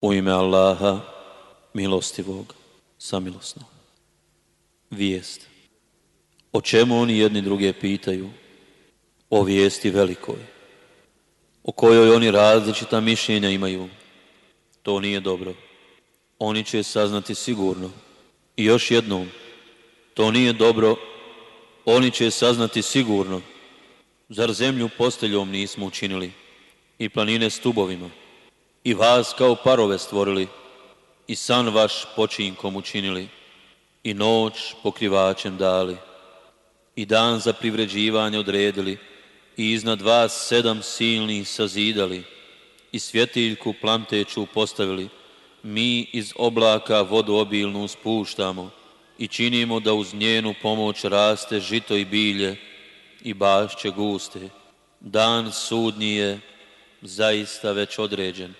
U ime Allaha, milostivog, samilosnog. Vijest. O čemu oni jedni druge pitaju? O vijesti velikoj, o kojoj oni različita mišljenja imaju. To nije dobro. Oni će saznati sigurno. I još jednom, to nije dobro. Oni će saznati sigurno. Zar zemlju posteljom nismo učinili i planine stubovima? I vas kao parove stvorili i san vaš počinkom učinili i noć pokrivačem dali i dan za privređivanje odredili i iznad vas sedam silnih sazidali i svjetiljku plamteću postavili mi iz oblaka vodu obilnu spuštamo i činimo da uz njenu pomoć raste žito i bilje i bašće guste. Dan sudnji je zaista već određen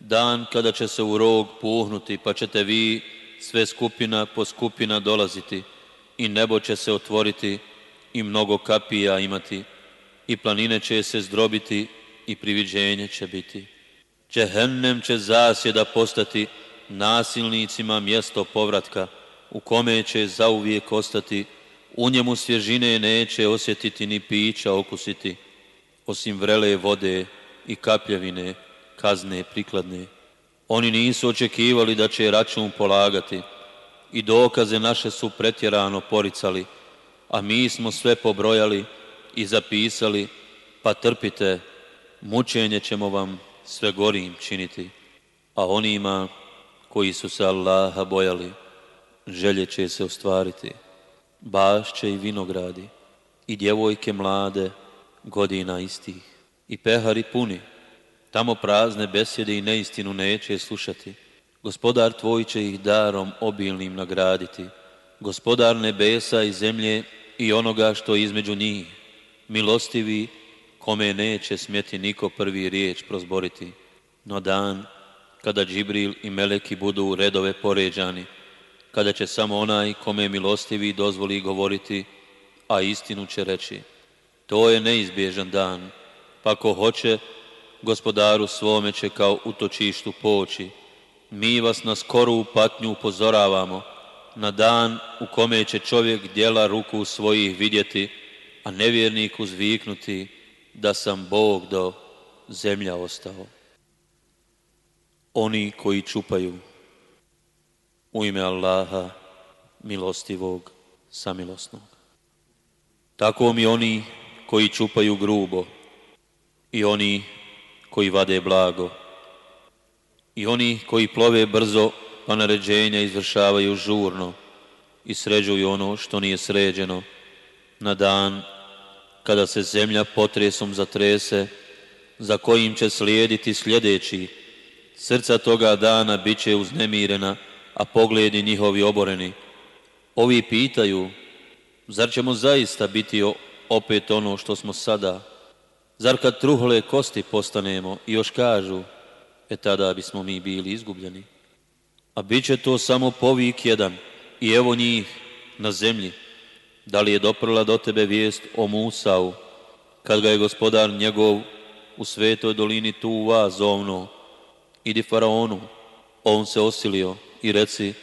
dan kada će se u rog puhnuti, pa ćete vi sve skupina po skupina dolaziti i nebo će se otvoriti i mnogo kapija imati i planine će se zdrobiti i priviđenje će biti. Čehennem će zasjeda postati nasilnicima mjesto povratka u kome će zauvijek ostati, u njemu svježine neće osjetiti ni pića okusiti, osim vrele vode i kapljevine, kazne prikladne. Oni nisu očekivali da će račun polagati i dokaze naše su pretjerano poricali, a mi smo sve pobrojali i zapisali, pa trpite, mučenje ćemo vam sve gorim činiti, a onima koji su se Allaha bojali, želje će se ostvariti, bašće i vinogradi, i djevojke mlade, godina istih, i pehari puni, Tamo prazne besjede i neistinu neće slušati. Gospodar tvoj će ih darom obilnim nagraditi. Gospodar nebesa i zemlje i onoga što između njih. Milostivi kome neće smjeti niko prvi riječ prozboriti. No dan kada Džibril i Meleki budu redove poređani, kada će samo onaj kome milostivi dozvoli govoriti, a istinu će reći. To je neizbježan dan, pa ko hoće gospodaru svome će kao utočištu poći. Mi vas na skoru patnju upozoravamo, na dan u kome će čovjek dijela ruku svojih vidjeti, a nevjernik uzviknuti da sam Bog do zemlja ostao. Oni koji čupaju u ime Allaha milostivog samilosnog. Tako mi oni koji čupaju grubo i oni koji vade blago. I oni koji plove brzo pa naređenja izvršavaju žurno i sređuju ono što nije sređeno. Na dan kada se zemlja potresom zatrese za kojim će slijediti sljedeći srca toga dana bit će uznemirena a pogledi njihovi oboreni. Ovi pitaju zar ćemo zaista biti opet ono što smo sada Zar kad truhle kosti postanemo i još kažu, e tada bismo mi bili izgubljeni. A bit će to samo povik jedan i evo njih na zemlji. Da li je doprla do tebe vijest o Musau, kad ga je gospodar njegov u svetoj dolini Tuva zovno, idi faraonu, on se osilio i reci,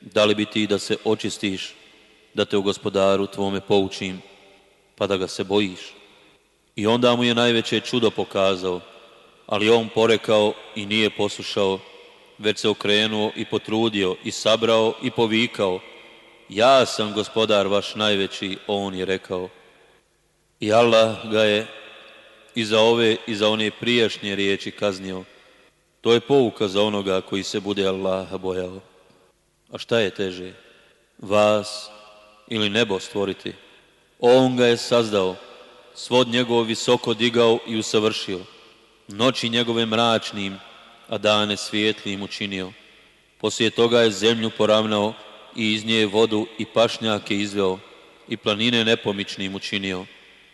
da li bi ti da se očistiš, da te u gospodaru tvome poučim, pa da ga se bojiš. I onda mu je najveće čudo pokazao, ali on porekao i nije poslušao, već se okrenuo i potrudio i sabrao i povikao, ja sam gospodar vaš najveći, on je rekao. I Allah ga je i za ove i za one prijašnje riječi kaznio. To je pouka za onoga koji se bude Allaha bojao. A šta je teže? Vas ili nebo stvoriti? On ga je sazdao svod njegov visoko digao i usavršio, noći njegove mračnim, a dane svijetlim učinio. Poslije toga je zemlju poravnao i iz nje vodu i pašnjake izveo i planine nepomičnim učinio,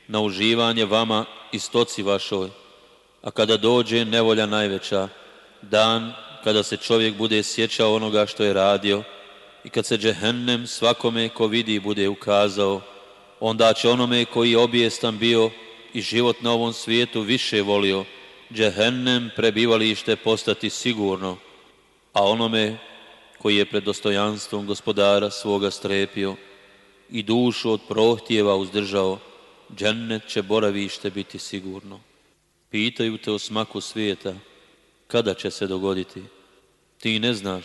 na uživanje vama i stoci vašoj. A kada dođe nevolja najveća, dan kada se čovjek bude sjećao onoga što je radio i kad se džehennem svakome ko vidi bude ukazao, onda će onome koji je obijestan bio i život na ovom svijetu više volio, džehennem prebivalište postati sigurno a onome koji je pred dostojanstvom gospodara svoga strepio i dušu od prohtjeva uzdržao, džennet će boravište biti sigurno. Pitaju te o smaku svijeta, kada će se dogoditi? Ti ne znaš,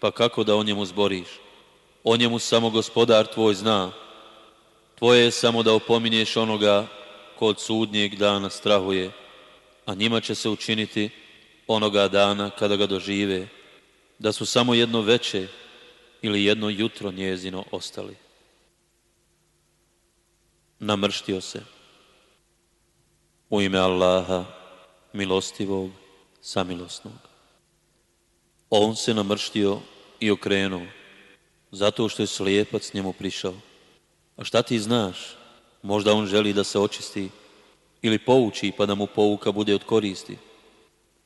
pa kako da o njemu zboriš? O njemu samo gospodar tvoj zna. Tvoje je samo da opominješ onoga ko od sudnjeg dana strahuje, a njima će se učiniti onoga dana kada ga dožive, da su samo jedno veće ili jedno jutro njezino ostali. Namrštio se. U ime Allaha, milostivog, samilosnog. On se namrštio i okrenuo, zato što je slijepac njemu prišao. A šta ti znaš? Možda on želi da se očisti ili pouči pa da mu pouka bude od koristi.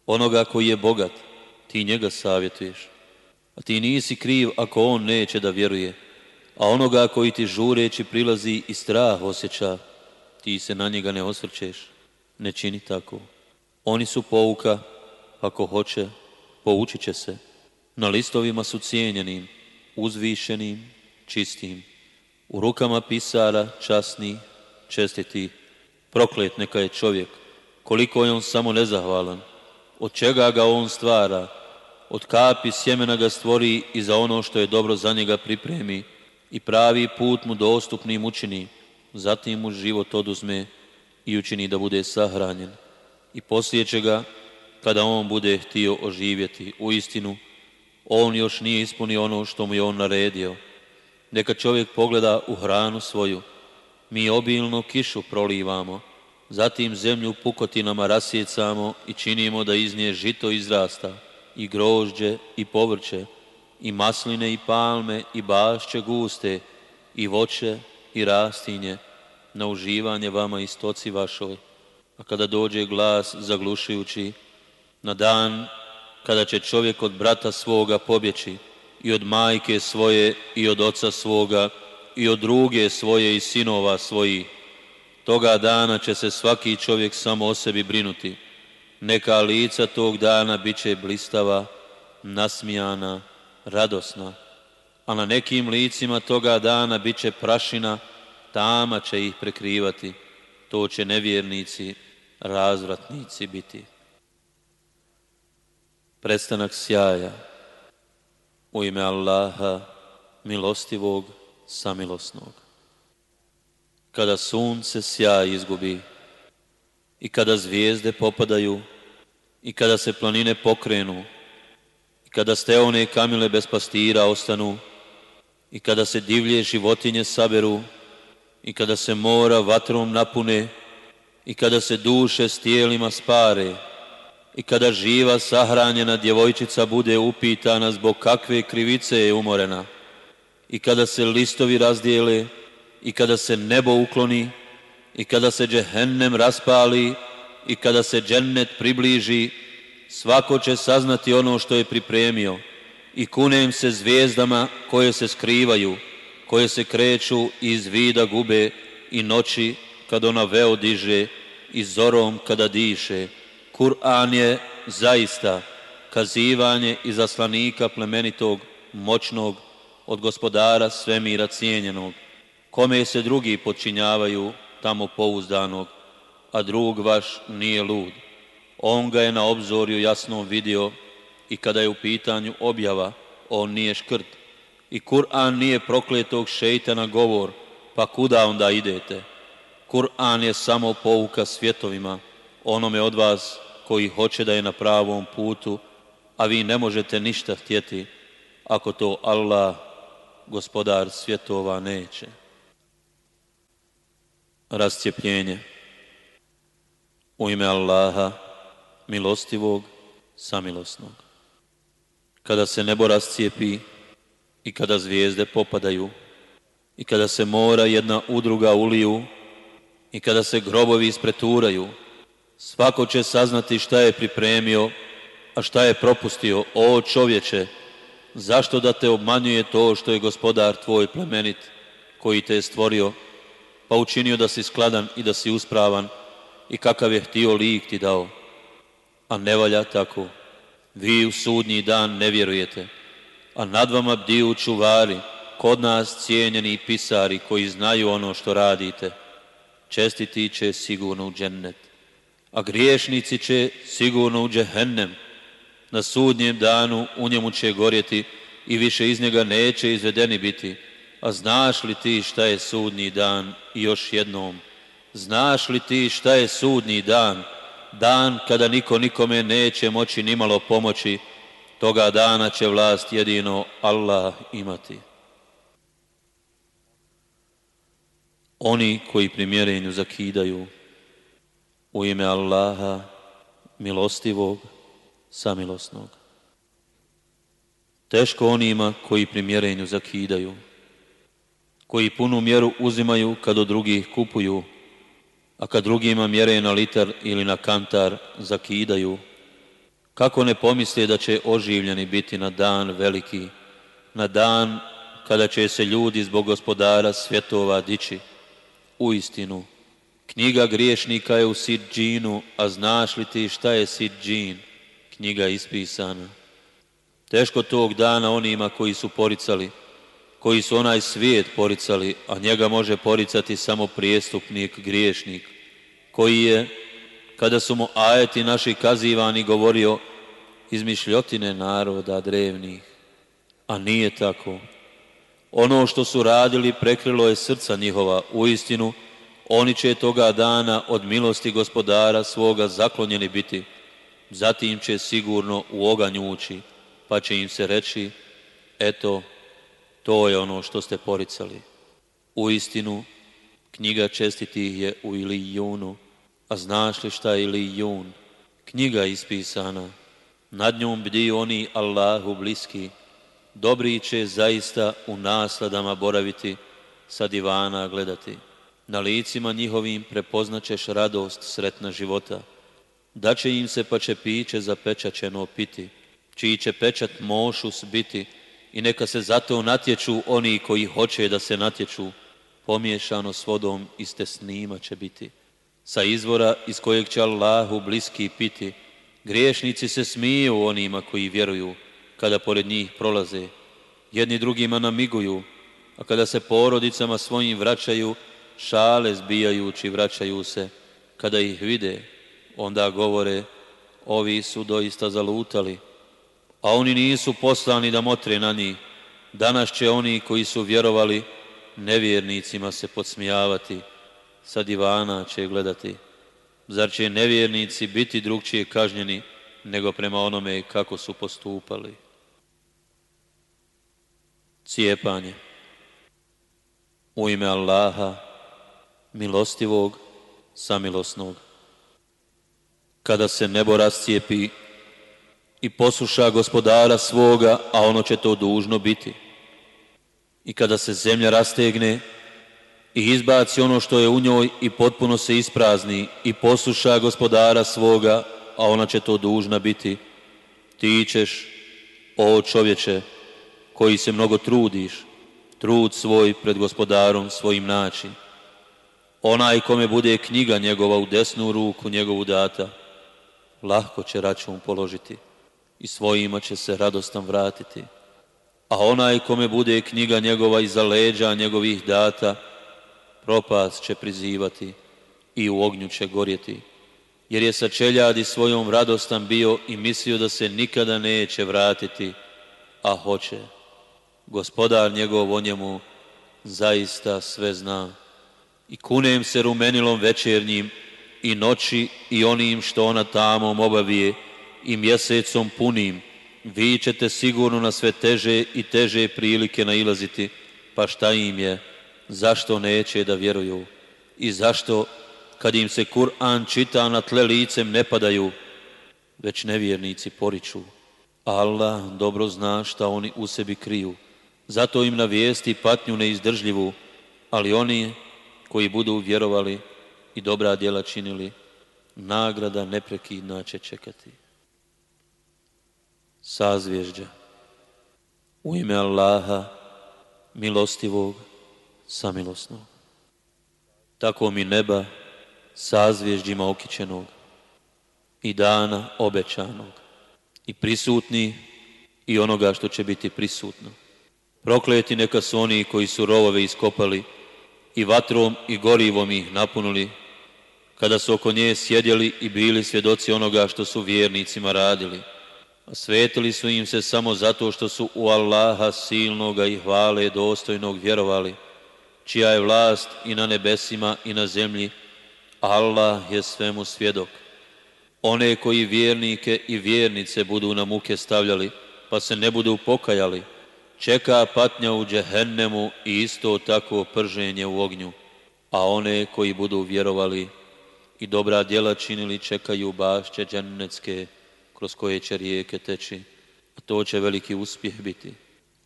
Onoga koji je bogat, ti njega savjetuješ. A ti nisi kriv ako on neće da vjeruje. A onoga koji ti žureći prilazi i strah osjeća, ti se na njega ne osvrćeš. Ne čini tako. Oni su pouka, ako hoće, poučit će se. Na listovima su cijenjenim, uzvišenim, čistim. U rukama pisara, časni, čestiti. Proklet neka je čovjek, koliko je on samo nezahvalan. Od čega ga on stvara, od kapi sjemena ga stvori i za ono što je dobro za njega pripremi i pravi put mu dostupnim učini, zatim mu život oduzme i učini da bude sahranjen. I poslije će ga, kada on bude htio oživjeti u istinu, on još nije ispunio ono što mu je on naredio. Neka čovjek pogleda u hranu svoju. Mi obilno kišu prolivamo, zatim zemlju pukotinama rasjecamo i činimo da iz nje žito izrasta, i grožđe i povrće, i masline i palme i bašće guste, i voće i rastinje, na uživanje vama i stoci vašoj. A kada dođe glas zaglušujući, na dan kada će čovjek od brata svoga pobjeći i od majke svoje i od oca svoga i od druge svoje i sinova svojih. Toga dana će se svaki čovjek samo o sebi brinuti. Neka lica tog dana bit će blistava, nasmijana, radosna, a na nekim licima toga dana bit će prašina, tama će ih prekrivati. To će nevjernici, razvratnici biti prestanak sjaja u ime Allaha milostivog samilosnog. Kada sunce sjaj izgubi i kada zvijezde popadaju i kada se planine pokrenu i kada steone kamile bez pastira ostanu i kada se divlje životinje saberu i kada se mora vatrom napune i kada se duše s tijelima spare i kada živa sahranjena djevojčica bude upitana zbog kakve krivice je umorena i kada se listovi razdijele i kada se nebo ukloni i kada se džehennem raspali i kada se džennet približi svako će saznati ono što je pripremio i kunem se zvijezdama koje se skrivaju koje se kreću iz vida gube i noći kad ona veo diže i zorom kada diše Kur'an je zaista kazivanje zaslanika plemenitog, moćnog, od gospodara svemira cijenjenog, kome se drugi počinjavaju tamo pouzdanog, a drug vaš nije lud. On ga je na obzorju jasno vidio i kada je u pitanju objava, on nije škrt. I Kur'an nije prokletog šeitana govor, pa kuda onda idete? Kur'an je samo pouka svjetovima, onome od vas koji hoće da je na pravom putu, a vi ne možete ništa htjeti ako to Allah, gospodar svjetova, neće. Rascijepljenje u ime Allaha, milostivog, samilosnog. Kada se nebo rascijepi i kada zvijezde popadaju i kada se mora jedna udruga uliju i kada se grobovi ispreturaju Svako će saznati šta je pripremio, a šta je propustio. O čovječe, zašto da te obmanjuje to što je gospodar tvoj plemenit, koji te je stvorio, pa učinio da si skladan i da si uspravan i kakav je htio lik ti dao. A ne valja tako. Vi u sudnji dan ne vjerujete, a nad vama bdiju čuvari, kod nas cijenjeni pisari koji znaju ono što radite. Čestiti će sigurno u džennet, a griješnici će sigurno u džehennem. Na sudnjem danu u njemu će gorjeti i više iz njega neće izvedeni biti. A znaš li ti šta je sudnji dan još jednom? Znaš li ti šta je sudnji dan? Dan kada niko nikome neće moći nimalo pomoći, toga dana će vlast jedino Allah imati. Oni koji primjerenju zakidaju u ime Allaha milostivog, samilosnog. Teško onima koji primjerenju zakidaju, koji punu mjeru uzimaju kad od drugih kupuju, a kad drugima mjere na litar ili na kantar zakidaju, kako ne pomisle da će oživljeni biti na dan veliki, na dan kada će se ljudi zbog gospodara svjetova dići. U istinu, knjiga griješnika je u Sidđinu, a znaš li ti šta je Sidđin? Knjiga ispisana. Teško tog dana onima koji su poricali, koji su onaj svijet poricali, a njega može poricati samo prijestupnik, griješnik, koji je, kada su mu ajeti naši kazivani, govorio izmišljotine naroda drevnih, a nije tako. Ono što su radili prekrilo je srca njihova, u istinu, oni će toga dana od milosti gospodara svoga zaklonjeni biti, zatim će sigurno u oganj ući, pa će im se reći, eto, to je ono što ste poricali. U istinu, knjiga čestitih je u Ilijunu, a znaš li šta je Ilijun? Knjiga ispisana, nad njom bdi oni Allahu bliski, dobri će zaista u nasladama boraviti, sa divana gledati. Na licima njihovim prepoznaćeš radost sretna života. Da će im se pa će piće zapečaćeno piti, čiji će pečat mošus biti i neka se zato natječu oni koji hoće da se natječu, pomiješano s vodom iste snima će biti. Sa izvora iz kojeg će Allahu bliski piti, griješnici se smiju onima koji vjeruju, kada pored njih prolaze. Jedni drugima namiguju, a kada se porodicama svojim vraćaju, šale zbijajući vraćaju se. Kada ih vide, onda govore, ovi su doista zalutali, a oni nisu poslani da motre na njih. Danas će oni koji su vjerovali nevjernicima se podsmijavati, sa divana će gledati. Zar će nevjernici biti drugčije kažnjeni nego prema onome kako su postupali? Cijepanje u ime Allaha, milostivog, samilosnog. Kada se nebo rascijepi i posluša gospodara svoga, a ono će to dužno biti. I kada se zemlja rastegne i izbaci ono što je u njoj i potpuno se isprazni i posluša gospodara svoga, a ona će to dužna biti, ti ćeš, o čovječe, koji se mnogo trudiš, trud svoj pred gospodarom svojim naći. Onaj kome bude knjiga njegova u desnu ruku njegovu data, lahko će račun položiti i svojima će se radostan vratiti. A onaj kome bude knjiga njegova iza leđa njegovih data, propast će prizivati i u ognju će gorjeti. Jer je sa čeljadi svojom radostan bio i mislio da se nikada neće vratiti, a hoće. Gospodar njegov o njemu zaista sve zna. I kunem se rumenilom večernjim i noći i onim što ona tamo obavije, i mjesecom punim, vi ćete sigurno na sve teže i teže prilike nailaziti, pa šta im je, zašto neće da vjeruju? I zašto kad im se Kur'an čita na tle licem ne padaju, već nevjernici poriču. Allah dobro zna šta oni u sebi kriju, zato im na vijesti patnju neizdržljivu, ali oni koji budu vjerovali i dobra djela činili, nagrada neprekidna će čekati sazvježđa. U ime Allaha, milostivog, samilosnog. Tako mi neba, sazvježđima okićenog i dana obećanog i prisutni i onoga što će biti prisutno. Prokleti neka su oni koji su rovove iskopali i vatrom i gorivom ih napunili, kada su oko nje sjedjeli i bili svjedoci onoga što su vjernicima radili. Svetili su im se samo zato što su u Allaha silnoga i hvale dostojnog vjerovali, čija je vlast i na nebesima i na zemlji, Allah je svemu svjedok. One koji vjernike i vjernice budu na muke stavljali, pa se ne budu pokajali, čeka patnja u džehennemu i isto tako prženje u ognju, a one koji budu vjerovali i dobra djela činili čekaju bašće džennetske kroz koje će rijeke teći, a to će veliki uspjeh biti.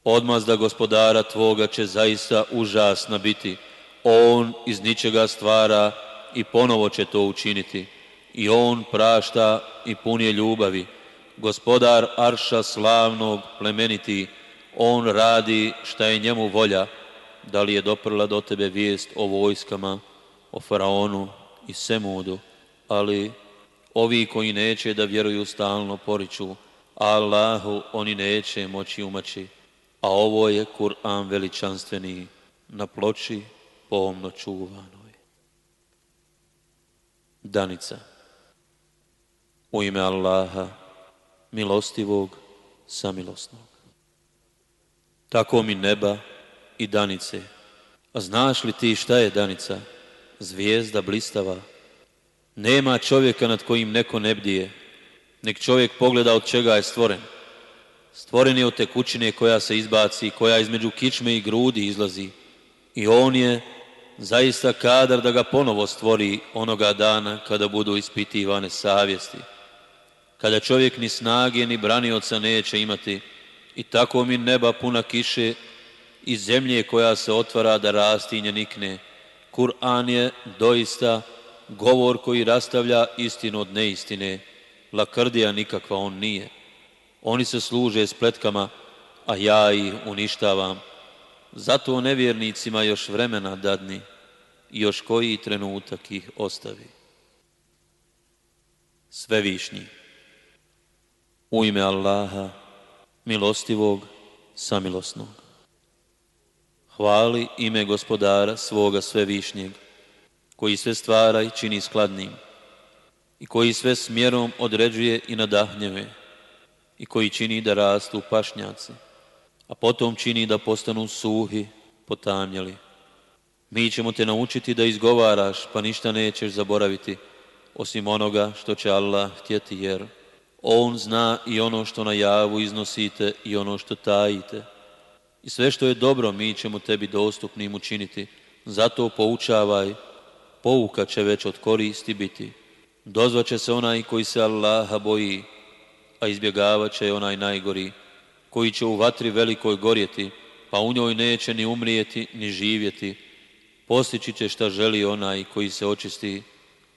Odmazda gospodara tvoga će zaista užasna biti. On iz ničega stvara i ponovo će to učiniti. I on prašta i pun je ljubavi. Gospodar Arša slavnog plemeniti, on radi šta je njemu volja. Da li je doprla do tebe vijest o vojskama, o faraonu i Semudu, ali ovi koji neće da vjeruju stalno poriču, Allahu oni neće moći umaći. A ovo je Kur'an veličanstveni na ploči pomno čuvanoj. Danica U ime Allaha, milostivog, samilosnog. Tako mi neba i danice. A znaš li ti šta je danica? Zvijezda blistava. Nema čovjeka nad kojim neko ne bdije. Nek čovjek pogleda od čega je stvoren. Stvoren je od tekućine koja se izbaci, koja između kičme i grudi izlazi. I on je zaista kadar da ga ponovo stvori onoga dana kada budu ispitivane savjesti. Kada čovjek ni snage ni branioca neće imati i tako mi neba puna kiše i zemlje koja se otvara da rastinje nikne. Kur'an je doista govor koji rastavlja istinu od neistine. Lakrdija nikakva on nije. Oni se služe spletkama, a ja ih uništavam. Zato nevjernicima još vremena dadni i još koji trenutak ih ostavi. Svevišnji. U ime Allaha, milostivog, samilosnog. Hvali ime gospodara svoga svevišnjeg, koji sve stvara i čini skladnim, i koji sve smjerom određuje i nadahnjeve, i koji čini da rastu pašnjaci, a potom čini da postanu suhi, potamnjeli. Mi ćemo te naučiti da izgovaraš, pa ništa nećeš zaboraviti, osim onoga što će Allah htjeti, jer On zna i ono što na javu iznosite i ono što tajite. I sve što je dobro mi ćemo tebi dostupnim učiniti. Zato poučavaj, pouka će već od koristi biti. Dozvaće se onaj koji se Allaha boji, a izbjegavat će onaj najgori, koji će u vatri velikoj gorjeti, pa u njoj neće ni umrijeti, ni živjeti. Postići će šta želi onaj koji se očisti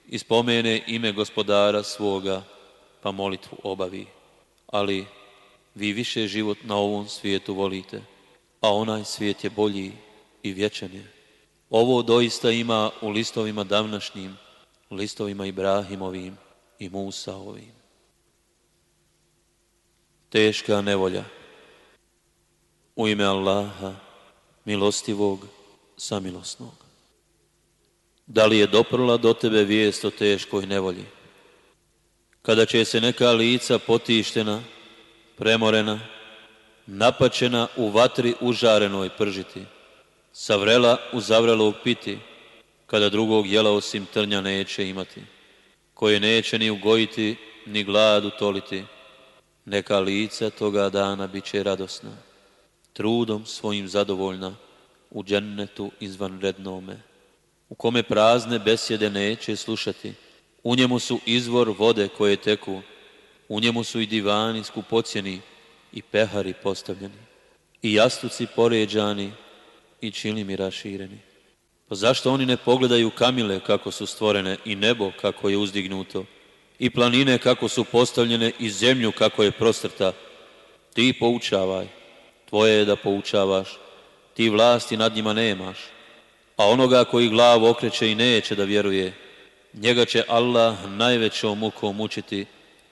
i spomene ime gospodara svoga, pa molitvu obavi. Ali vi više život na ovom svijetu volite, a onaj svijet je bolji i vječan je. Ovo doista ima u listovima davnašnjim, listovima Ibrahimovim i Musaovim teška nevolja. U ime Allaha, milostivog, samilosnog. Da li je doprla do tebe vijest o teškoj nevolji? Kada će se neka lica potištena, premorena, napačena u vatri užarenoj pržiti, savrela u zavrelo piti, kada drugog jela osim trnja neće imati, koje neće ni ugojiti, ni gladu toliti, neka lica toga dana bit će radosna, trudom svojim zadovoljna, u džennetu izvanrednome, u kome prazne besjede neće slušati, u njemu su izvor vode koje teku, u njemu su i divani skupocjeni i pehari postavljeni, i jastuci poređani i čilimi rašireni. Pa zašto oni ne pogledaju kamile kako su stvorene i nebo kako je uzdignuto, i planine kako su postavljene i zemlju kako je prostrta. Ti poučavaj, tvoje je da poučavaš, ti vlasti nad njima nemaš. A onoga koji glavu okreće i neće da vjeruje, njega će Allah najvećom mukom mučiti,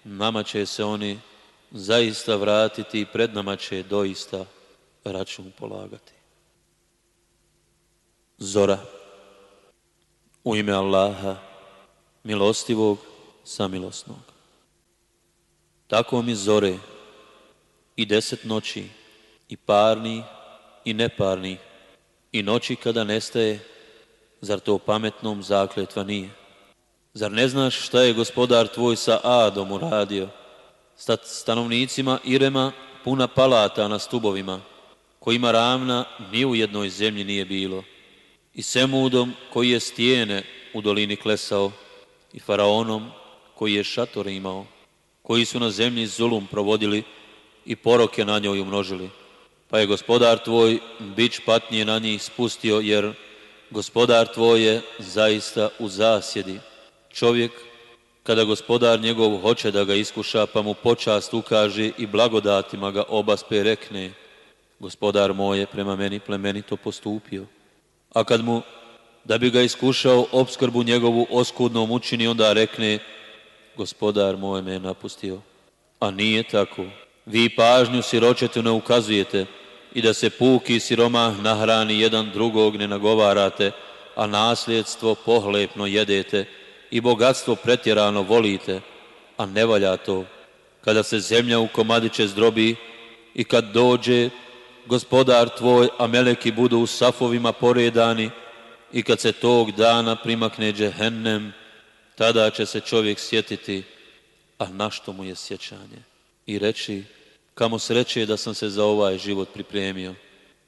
nama će se oni zaista vratiti i pred nama će doista račun polagati. Zora. U ime Allaha, milostivog, samilosnog. Tako mi zore i deset noći, i parni, i neparni, i noći kada nestaje, zar to pametnom zakletva nije? Zar ne znaš šta je gospodar tvoj sa Adom uradio? Stanovnicima Irema puna palata na stubovima, kojima ravna ni u jednoj zemlji nije bilo. I Semudom koji je stijene u dolini klesao, i Faraonom koji je šator imao, koji su na zemlji zulum provodili i poroke na njoj umnožili. Pa je gospodar tvoj bić patnije na njih spustio, jer gospodar tvoj je zaista u zasjedi. Čovjek, kada gospodar njegov hoće da ga iskuša, pa mu počast ukaže i blagodatima ga obaspe rekne, gospodar moj je prema meni plemenito postupio. A kad mu, da bi ga iskušao, obskrbu njegovu oskudnom učini, onda rekne, gospodar moj me je napustio. A nije tako. Vi pažnju siročetu ne ukazujete i da se puki siromah nahrani jedan drugog ne nagovarate, a nasljedstvo pohlepno jedete i bogatstvo pretjerano volite, a ne valja to. Kada se zemlja u komadiće zdrobi i kad dođe gospodar tvoj, a meleki budu u safovima poredani i kad se tog dana primakne džehennem, tada će se čovjek sjetiti, a na što mu je sjećanje? I reći, kamo sreće da sam se za ovaj život pripremio.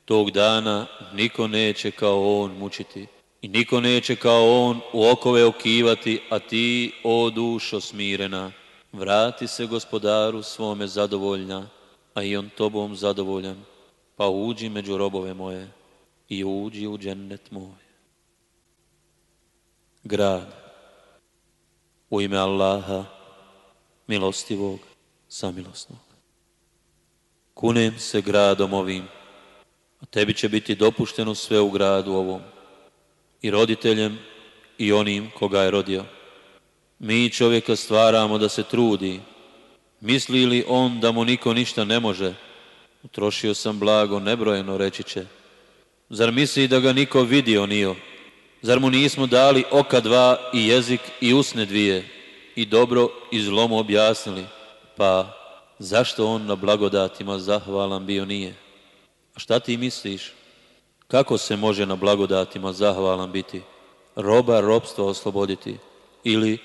Tog dana niko neće kao on mučiti i niko neće kao on u okove okivati, a ti, o dušo smirena, vrati se gospodaru svome zadovoljna, a i on tobom zadovoljan, pa uđi među robove moje i uđi u džennet moj. Grad, u ime Allaha, milostivog, samilosnog. Kunem se gradom ovim, a tebi će biti dopušteno sve u gradu ovom, i roditeljem i onim koga je rodio. Mi čovjeka stvaramo da se trudi, misli li on da mu niko ništa ne može, utrošio sam blago nebrojeno, reći će. Zar misli da ga niko vidio nio? Zar mu nismo dali oka dva i jezik i usne dvije i dobro i zlo mu objasnili? Pa zašto on na blagodatima zahvalan bio nije? A šta ti misliš? Kako se može na blagodatima zahvalan biti? Roba robstva osloboditi? Ili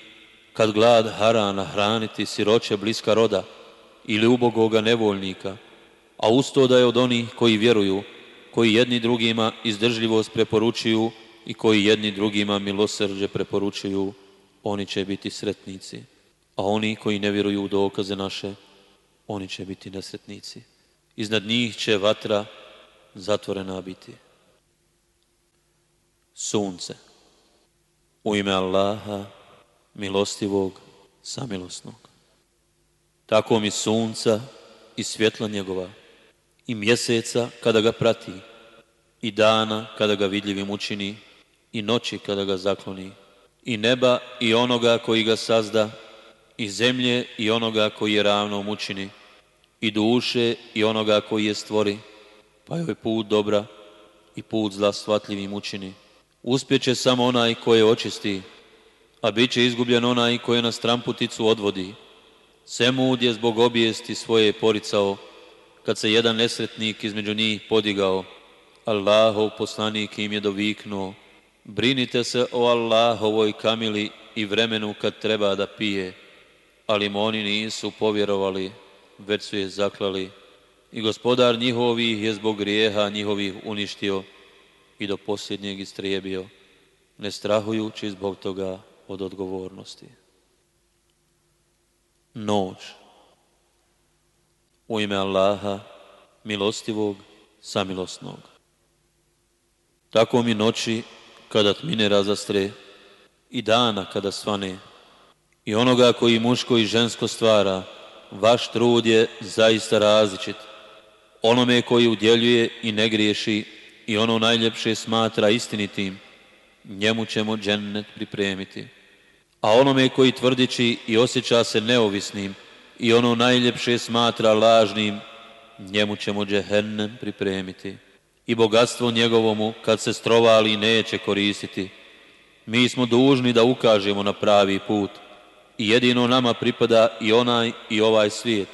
kad glad hara nahraniti siroće bliska roda? Ili ubogoga nevoljnika? A usto da je od onih koji vjeruju, koji jedni drugima izdržljivost preporučuju i koji jedni drugima milosrđe preporučuju, oni će biti sretnici. A oni koji ne vjeruju u dokaze naše, oni će biti nesretnici. Iznad njih će vatra zatvorena biti. Sunce. U ime Allaha, milostivog, samilosnog. Tako mi sunca i svjetla njegova, i mjeseca kada ga prati, i dana kada ga vidljivim učini, i noći kada ga zakloni, i neba i onoga koji ga sazda, i zemlje i onoga koji je ravno učini, i duše i onoga koji je stvori, pa joj put dobra i put zla shvatljivim učini. Uspjeće samo onaj koje očisti, a bit će izgubljen onaj koje na stramputicu odvodi. Semud je zbog obijesti svoje poricao, kad se jedan nesretnik između njih podigao. Allahov poslanik im je doviknuo, brinite se o Allahovoj kamili i vremenu kad treba da pije, ali oni nisu povjerovali, već su je zaklali i gospodar njihovih je zbog grijeha njihovih uništio i do posljednjeg istrijebio, ne strahujući zbog toga od odgovornosti. Noć. U ime Allaha, milostivog, samilosnog. Tako mi noći kada tmine razastre i dana kada svane i onoga koji muško i žensko stvara, vaš trud je zaista različit. Onome koji udjeljuje i ne griješi i ono najljepše smatra istinitim, njemu ćemo džennet pripremiti. A onome koji tvrdići i osjeća se neovisnim i ono najljepše smatra lažnim, njemu ćemo džehennem pripremiti. I bogatstvo njegovomu, kad se strovali, neće koristiti. Mi smo dužni da ukažemo na pravi put i jedino nama pripada i onaj i ovaj svijet.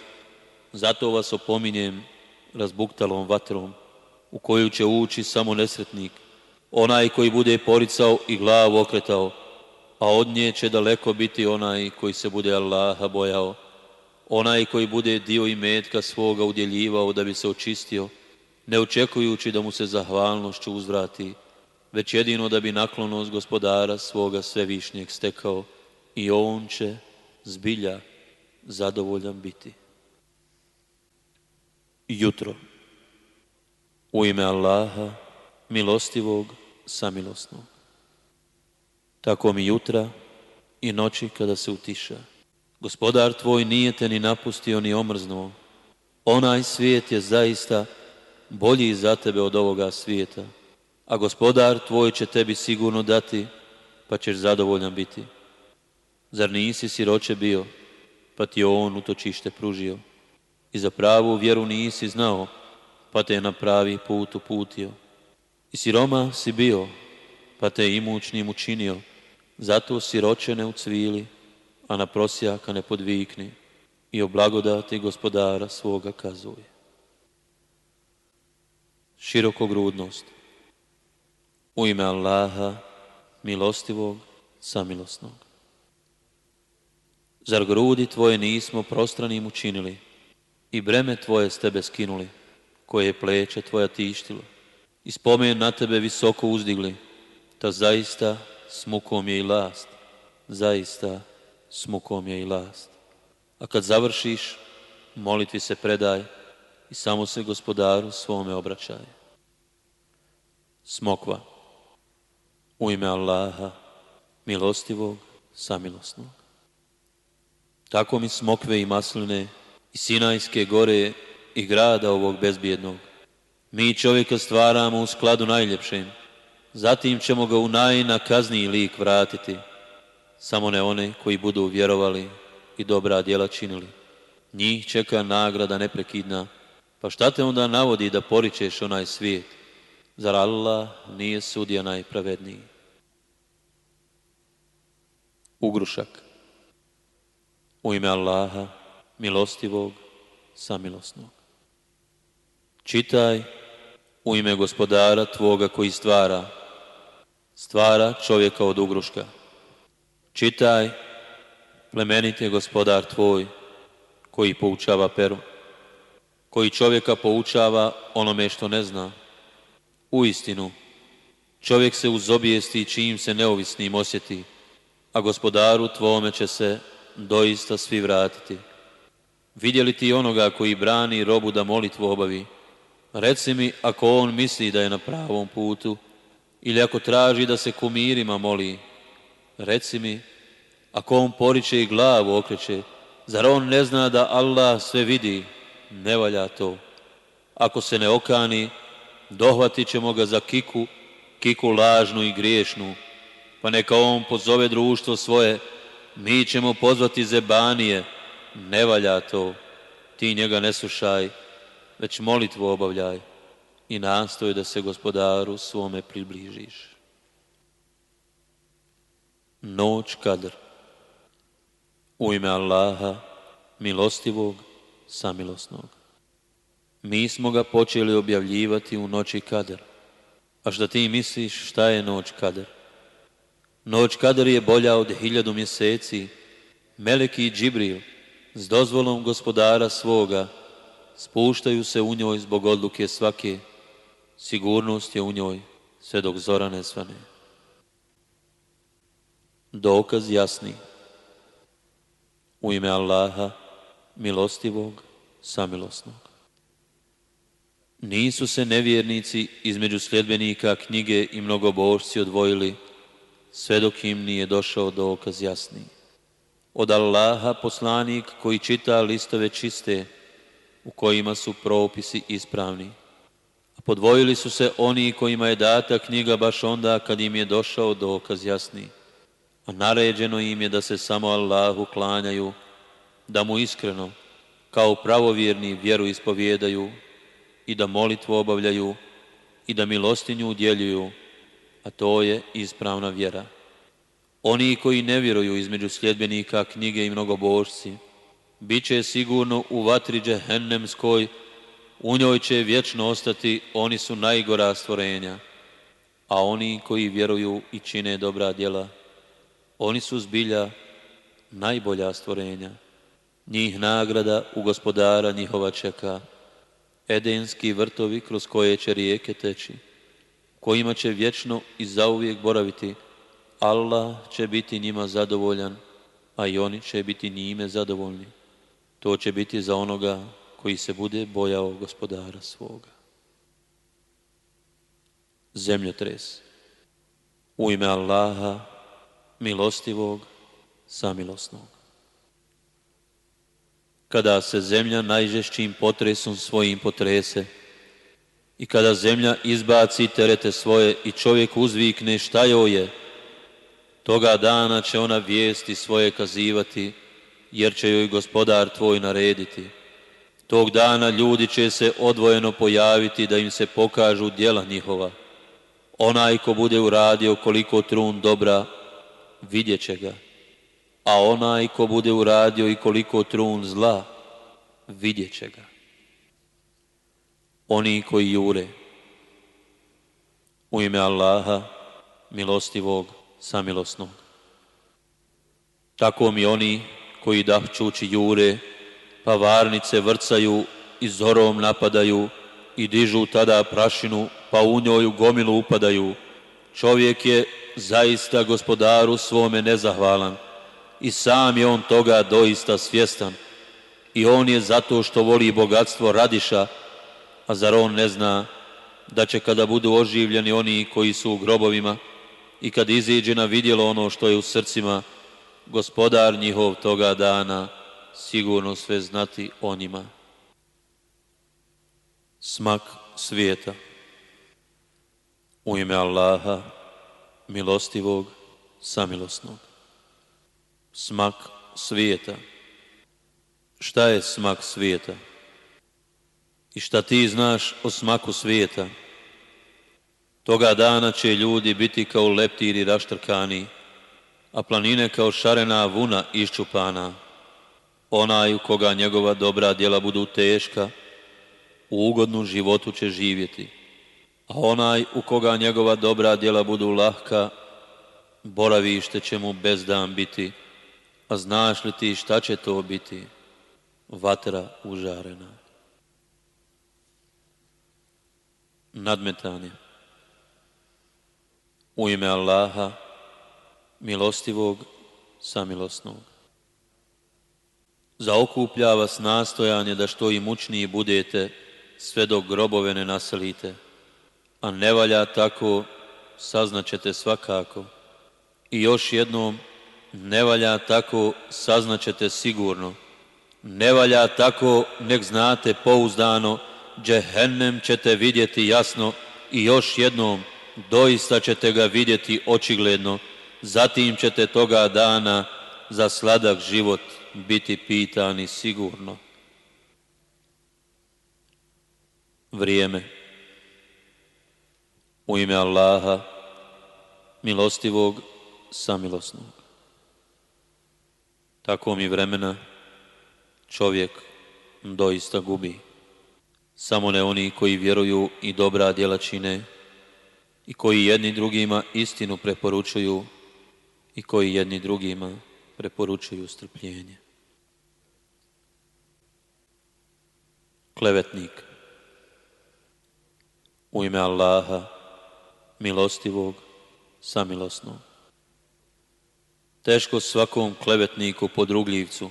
Zato vas opominjem razbuktalom vatrom u koju će ući samo nesretnik, onaj koji bude poricao i glavu okretao, a od nje će daleko biti onaj koji se bude Allaha bojao, onaj koji bude dio imetka svoga udjeljivao da bi se očistio, ne očekujući da mu se zahvalnošću uzvrati, već jedino da bi naklonost gospodara svoga svevišnjeg stekao i on će zbilja zadovoljan biti. Jutro. U ime Allaha, milostivog, samilosnog. Tako mi jutra i noći kada se utiša. Gospodar tvoj nije te ni napustio ni omrznuo. Onaj svijet je zaista bolji za tebe od ovoga svijeta, a gospodar tvoj će tebi sigurno dati, pa ćeš zadovoljan biti. Zar nisi siroće bio, pa ti je on utočište pružio? I za pravu vjeru nisi znao, pa te je na pravi put uputio. I siroma si bio, pa te je imućnim učinio, zato siroće ne ucvili, a na prosjaka ne podvikni i o blagodati gospodara svoga kazuje. Širokogrudnost. U ime Allaha, milostivog, samilosnog. Zar grudi tvoje nismo prostranim učinili i breme tvoje s tebe skinuli, koje je pleća tvoja tištilo i spomen na tebe visoko uzdigli, ta zaista smukom je i last, zaista smukom je i last. A kad završiš, molitvi se predaj i samo se gospodaru svome obraćaj. Smokva. U ime Allaha, milostivog, samilosnog. Tako mi smokve i masline i Sinajske gore i grada ovog bezbjednog. Mi čovjeka stvaramo u skladu najljepšem, zatim ćemo ga u najnakazniji lik vratiti, samo ne one koji budu vjerovali i dobra djela činili. Njih čeka nagrada neprekidna, pa šta te onda navodi da poričeš onaj svijet? Zar Allah nije sudija najpravedniji? Ugrušak. U ime Allaha, milostivog, samilosnog. Čitaj u ime gospodara tvoga koji stvara, stvara čovjeka od ugruška. Čitaj, plemenit je gospodar tvoj, koji poučava peru, koji čovjeka poučava onome što ne zna. U istinu, čovjek se uzobijesti čim se neovisnim osjeti, a gospodaru tvome će se doista svi vratiti. Vidjeli ti onoga koji brani robu da molitvu obavi? Reci mi ako on misli da je na pravom putu ili ako traži da se kumirima moli. Reci mi ako on poriče i glavu okreće, zar on ne zna da Allah sve vidi? Ne valja to. Ako se ne okani, dohvatit ćemo ga za kiku, kiku lažnu i griješnu, pa neka on pozove društvo svoje, mi ćemo pozvati zebanije, ne valja to, ti njega ne slušaj, već molitvu obavljaj i nastoj da se gospodaru svome približiš. Noć kadr. U ime Allaha, milostivog, samilosnog. Mi smo ga počeli objavljivati u noći kadr. A šta ti misliš šta je noć kadr? Noć kadr je bolja od hiljadu mjeseci. Meleki i Džibril s dozvolom gospodara svoga spuštaju se u njoj zbog odluke svake, sigurnost je u njoj sve dok zora ne svane. Dokaz jasni. U ime Allaha, milostivog, samilosnog. Nisu se nevjernici između sljedbenika knjige i mnogobožci odvojili, sve dok im nije došao dokaz jasni. Od Allaha poslanik koji čita listove čiste, u kojima su propisi ispravni. A podvojili su se oni kojima je data knjiga baš onda kad im je došao dokaz jasni. A naređeno im je da se samo Allahu klanjaju da mu iskreno, kao pravovjerni vjeru ispovjedaju i da molitvu obavljaju i da milostinju udjeljuju, a to je ispravna vjera. Oni koji ne vjeruju između sljedbenika knjige i mnogobožci, bit će sigurno u vatri džehennemskoj, u njoj će vječno ostati, oni su najgora stvorenja, a oni koji vjeruju i čine dobra djela, oni su zbilja najbolja stvorenja. Njih nagrada u gospodara njihova čeka, edenski vrtovi kroz koje će rijeke teći, kojima će vječno i zauvijek boraviti, Allah će biti njima zadovoljan, a i oni će biti njime zadovoljni. To će biti za onoga koji se bude bojao gospodara svoga. Zemljotres. U ime Allaha, milostivog, samilosnog. Kada se zemlja najžešćim potresom svojim potrese i kada zemlja izbaci terete svoje i čovjek uzvikne šta joj je, toga dana će ona vijesti svoje kazivati, jer će joj gospodar tvoj narediti. Tog dana ljudi će se odvojeno pojaviti da im se pokažu djela njihova. Onaj ko bude uradio koliko trun dobra, vidjet će ga. A onaj ko bude uradio i koliko trun zla, vidjet će ga. Oni koji jure, u ime Allaha, milostivog, samilosnog. Tako mi oni koji dahčući jure, pa varnice vrcaju i zorom napadaju i dižu tada prašinu, pa u njoj u gomilu upadaju. Čovjek je zaista gospodaru svome nezahvalan i sam je on toga doista svjestan. I on je zato što voli bogatstvo radiša, a zar on ne zna da će kada budu oživljeni oni koji su u grobovima i kad iziđe na vidjelo ono što je u srcima, gospodar njihov toga dana sigurno sve znati o njima. Smak svijeta U ime Allaha, milostivog, samilosnog. Smak svijeta. Šta je smak svijeta? I šta ti znaš o smaku svijeta? Toga dana će ljudi biti kao leptiri raštrkani, a planine kao šarena vuna iščupana. Onaj u koga njegova dobra djela budu teška, u ugodnu životu će živjeti. A onaj u koga njegova dobra djela budu lahka, boravište će mu bezdan biti. A znaš li ti šta će to biti? Vatra užarena. Nadmetanje. U ime Allaha, milostivog, samilosnog. Zaokuplja vas nastojanje da što i mučniji budete sve dok grobove ne naselite, a ne valja tako, saznaćete svakako. I još jednom, ne valja tako, saznaćete sigurno. Ne valja tako, nek znate pouzdano, džehennem ćete vidjeti jasno i još jednom, doista ćete ga vidjeti očigledno, zatim ćete toga dana za sladak život biti pitani sigurno. Vrijeme U ime Allaha, milostivog, samilosnog. Tako mi vremena čovjek doista gubi. Samo ne oni koji vjeruju i dobra djela čine, i koji jedni drugima istinu preporučuju i koji jedni drugima preporučuju strpljenje. Klevetnik U ime Allaha, milostivog, samilosnog. Teško svakom klevetniku podrugljivcu,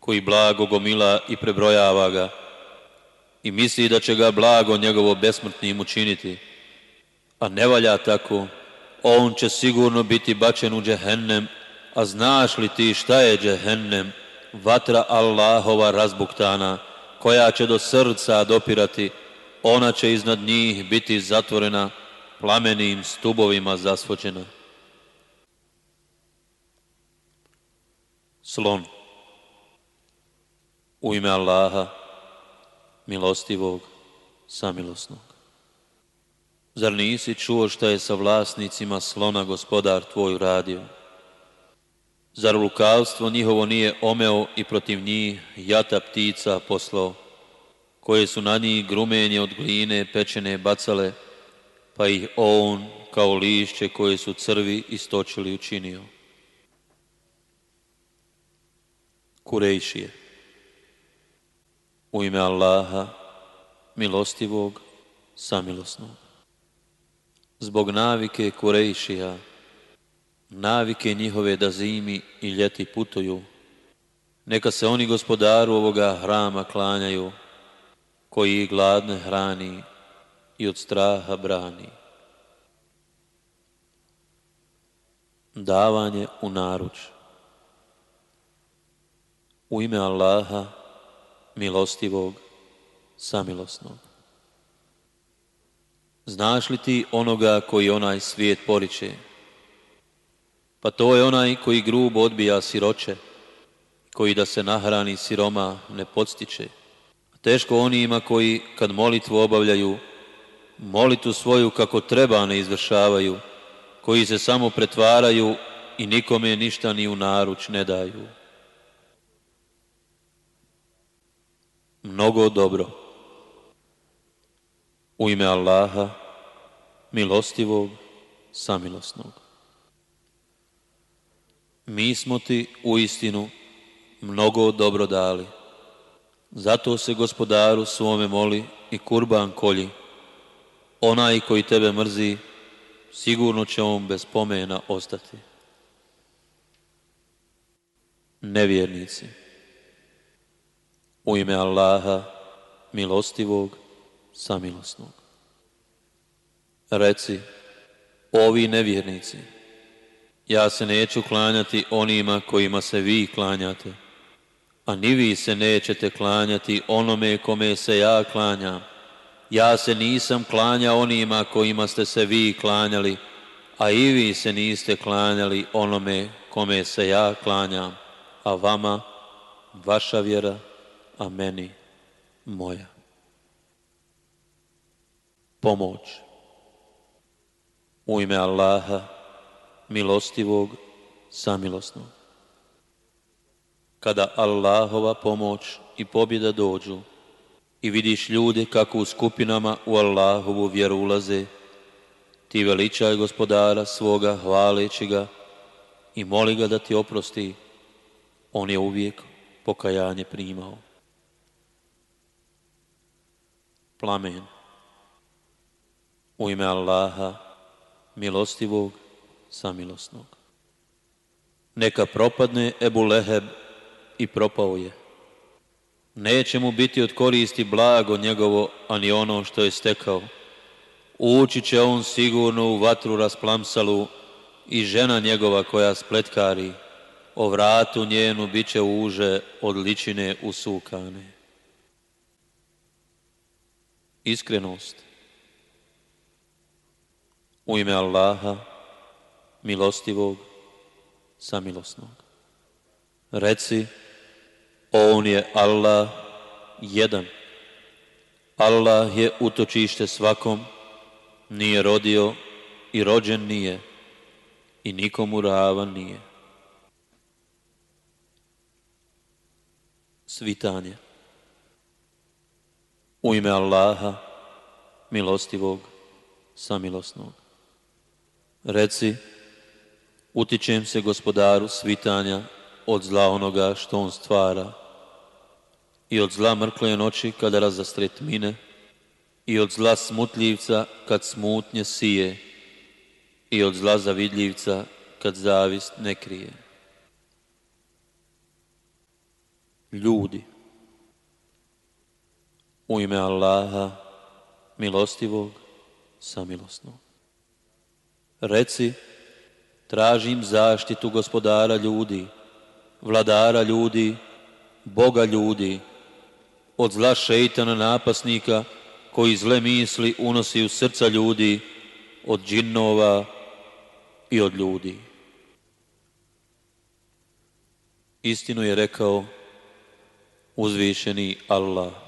koji blago gomila i prebrojava ga i misli da će ga blago njegovo besmrtnim učiniti, a ne valja tako, on će sigurno biti bačen u džehennem, a znaš li ti šta je džehennem, vatra Allahova razbuktana, koja će do srca dopirati, ona će iznad njih biti zatvorena, plamenim stubovima zasvođena. Slon U ime Allaha, milostivog, samilosnog. Zar nisi čuo šta je sa vlasnicima slona gospodar tvoj uradio? Zar lukavstvo njihovo nije omeo i protiv njih jata ptica poslao, koje su na njih grumenje od gline pečene bacale, pa ih on kao lišće koje su crvi istočili učinio? Kurejšije. U ime Allaha, milostivog, samilosnog. Zbog navike Kurejšija, navike njihove da zimi i ljeti putuju, neka se oni gospodaru ovoga hrama klanjaju, koji gladne hrani i od straha brani. Davanje u naruč. U ime Allaha, milostivog, samilosnog. Znaš li ti onoga koji onaj svijet poriče? Pa to je onaj koji grubo odbija siroće, koji da se nahrani siroma ne podstiče. Teško onima koji, kad molitvu obavljaju, molitu svoju kako treba ne izvršavaju, koji se samo pretvaraju i nikome ništa ni u naruč ne daju. Mnogo dobro. U ime Allaha, milostivog, samilosnog. Mi smo ti u istinu mnogo dobro dali. Zato se gospodaru svome moli i kurban kolji. Onaj koji tebe mrzi, sigurno će on bez pomena ostati. Nevjernici. U ime Allaha, milostivog, samilosnog. Reci, ovi nevjernici, ja se neću klanjati onima kojima se vi klanjate, a ni vi se nećete klanjati onome kome se ja klanjam. Ja se nisam klanja onima kojima ste se vi klanjali, a i vi se niste klanjali onome kome se ja klanjam, a vama vaša vjera, a meni moja. Pomoć. U ime Allaha, milostivog, samilosnog. Kada Allahova pomoć i pobjeda dođu i vidiš ljude kako u skupinama u Allahovu vjeru ulaze, ti veličaj gospodara svoga hvaleći ga i moli ga da ti oprosti, on je uvijek pokajanje primao. Plamen. U ime Allaha, milostivog, samilosnog. Neka propadne Ebu Leheb i propao je. Neće mu biti od koristi blago njegovo, ani ono što je stekao. Ući će on sigurno u vatru rasplamsalu i žena njegova koja spletkari, o vratu njenu bit će uže od ličine usukane. Iskrenost. U ime Allaha, milostivog, samilosnog. Reci, on je Allah jedan. Allah je utočište svakom, nije rodio i rođen nije i nikomu ravan nije. Svitanje. U ime Allaha, milostivog, samilosnog. Reci, utičem se gospodaru svitanja od zla onoga što on stvara i od zla mrkle noći kada razastre mine i od zla smutljivca kad smutnje sije i od zla zavidljivca kad zavist ne krije. Ljudi, u ime Allaha, milostivog, samilosnog. Reci, tražim zaštitu gospodara ljudi, vladara ljudi, Boga ljudi, od zla šeitana napasnika koji zle misli unosi u srca ljudi, od džinnova i od ljudi. Istinu je rekao, uzvišeni Allah